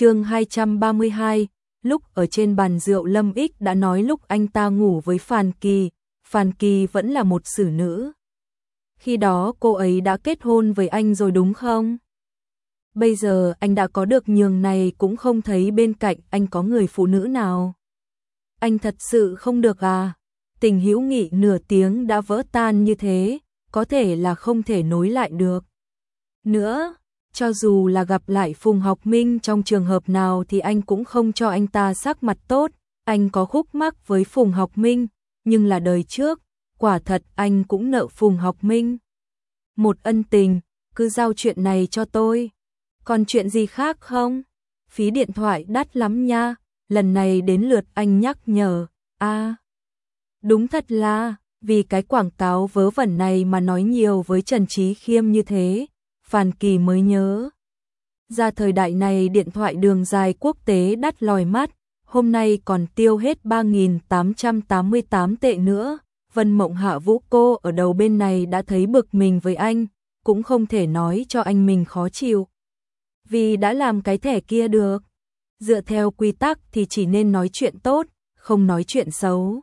chương 232, lúc ở trên bàn rượu Lâm Ích đã nói lúc anh ta ngủ với Phan Kỳ, Phan Kỳ vẫn là một xử nữ. Khi đó cô ấy đã kết hôn với anh rồi đúng không? Bây giờ anh đã có được nhường này cũng không thấy bên cạnh anh có người phụ nữ nào. Anh thật sự không được à? Tình hữu nghị nửa tiếng đã vỡ tan như thế, có thể là không thể nối lại được. Nữa, cho dù là gặp lại Phùng Học Minh trong trường hợp nào thì anh cũng không cho anh ta sắc mặt tốt, anh có khúc mắc với Phùng Học Minh, nhưng là đời trước, quả thật anh cũng nợ Phùng Học Minh. Một ân tình, cứ giao chuyện này cho tôi. Còn chuyện gì khác không? Phí điện thoại đắt lắm nha, lần này đến lượt anh nhắc nhở, a Đúng thật là, vì cái quảng cáo vớ vẩn này mà nói nhiều với Trần Trí Khiêm như thế, Phan Kỳ mới nhớ. Ra thời đại này điện thoại đường dài quốc tế đắt lòi mắt, hôm nay còn tiêu hết 3.888 tệ nữa. Vân Mộng Hạ Vũ cô ở đầu bên này đã thấy bực mình với anh, cũng không thể nói cho anh mình khó chịu. Vì đã làm cái thẻ kia được. Dựa theo quy tắc thì chỉ nên nói chuyện tốt, không nói chuyện xấu.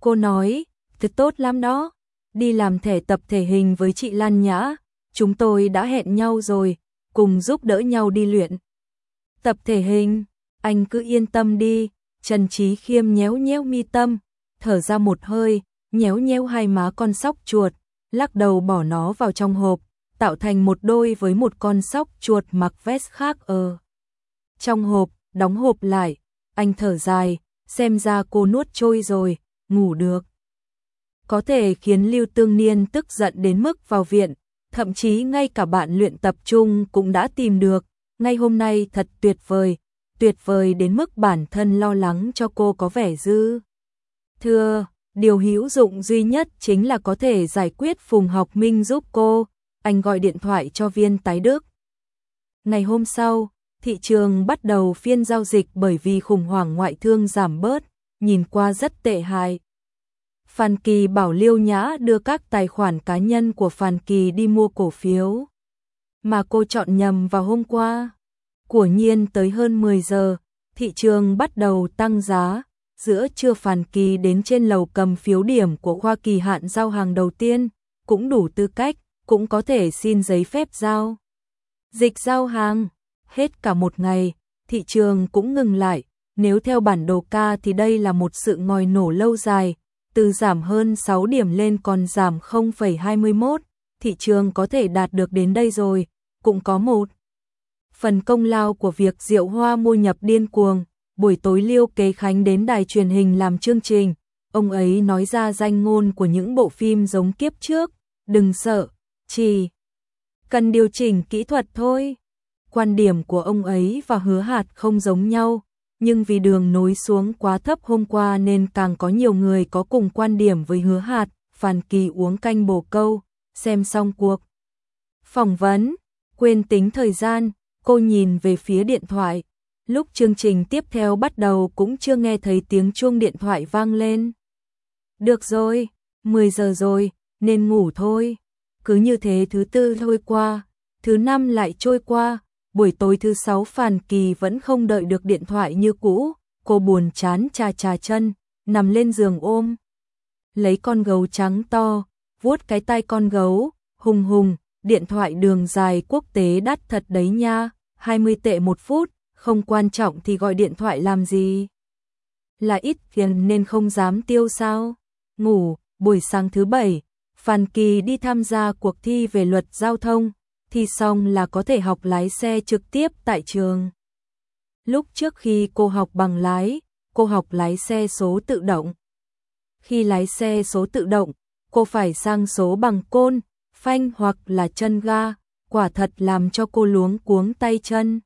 Cô nói, thật tốt lắm đó, đi làm thẻ tập thể hình với chị Lan Nhã, chúng tôi đã hẹn nhau rồi, cùng giúp đỡ nhau đi luyện. Tập thể hình, anh cứ yên tâm đi, Trần Trí Khiêm nhéo nhéo mi tâm, thở ra một hơi, nhéo nhéo hai má con sóc chuột, lắc đầu bỏ nó vào trong hộp, tạo thành một đôi với một con sóc chuột mặc vest khác ở. Trong hộp, đóng hộp lại, anh thở dài, xem ra cô nuốt trôi rồi, ngủ được. Có thể khiến Lưu Tương Niên tức giận đến mức vào viện, thậm chí ngay cả bạn luyện tập chung cũng đã tìm được, ngay hôm nay thật tuyệt vời, tuyệt vời đến mức bản thân lo lắng cho cô có vẻ dư. Thưa, điều hữu dụng duy nhất chính là có thể giải quyết Phùng Học Minh giúp cô, anh gọi điện thoại cho viên tái đức. Ngày hôm sau, thị trường bắt đầu phiên giao dịch bởi vì khủng hoảng ngoại thương giảm bớt, nhìn qua rất tệ hại. Phan Kỳ bảo Liêu Nhã đưa các tài khoản cá nhân của Phan Kỳ đi mua cổ phiếu. Mà cô chọn nhầm vào hôm qua. Của nhiên tới hơn 10 giờ, thị trường bắt đầu tăng giá. Giữa trưa Phan Kỳ đến trên lầu cầm phiếu điểm của khoa kỳ hạn giao hàng đầu tiên, cũng đủ tư cách, cũng có thể xin giấy phép giao. Dịch giao hàng, hết cả một ngày, thị trường cũng ngừng lại. Nếu theo bản đồ ca thì đây là một sự ngòi nổ lâu dài, từ giảm hơn 6 điểm lên còn giảm 0,21, thị trường có thể đạt được đến đây rồi, cũng có một phần công lao của việc Diệu Hoa mua nhập điên cuồng, buổi tối Liêu Kế Khánh đến đài truyền hình làm chương trình, ông ấy nói ra danh ngôn của những bộ phim giống kiếp trước, đừng sợ, chỉ cần điều chỉnh kỹ thuật thôi. Quan điểm của ông ấy và hứa hạt không giống nhau, nhưng vì đường nối xuống quá thấp hôm qua nên càng có nhiều người có cùng quan điểm với hứa hạt, Phan Kỳ uống canh bồ câu, xem xong cuộc. Phỏng vấn, quên tính thời gian, cô nhìn về phía điện thoại, lúc chương trình tiếp theo bắt đầu cũng chưa nghe thấy tiếng chuông điện thoại vang lên. Được rồi, 10 giờ rồi, nên ngủ thôi. Cứ như thế thứ tư trôi qua, thứ năm lại trôi qua, buổi tối thứ sáu Phàn Kỳ vẫn không đợi được điện thoại như cũ, cô buồn chán trà trà chân, nằm lên giường ôm. Lấy con gấu trắng to, vuốt cái tai con gấu, hùng hùng, điện thoại đường dài quốc tế đắt thật đấy nha, 20 tệ một phút, không quan trọng thì gọi điện thoại làm gì. Là ít tiền nên không dám tiêu sao. Ngủ, buổi sáng thứ bảy, Phan Kỳ đi tham gia cuộc thi về luật giao thông, thi xong là có thể học lái xe trực tiếp tại trường. Lúc trước khi cô học bằng lái, cô học lái xe số tự động. Khi lái xe số tự động, cô phải sang số bằng côn, phanh hoặc là chân ga, quả thật làm cho cô luống cuống tay chân.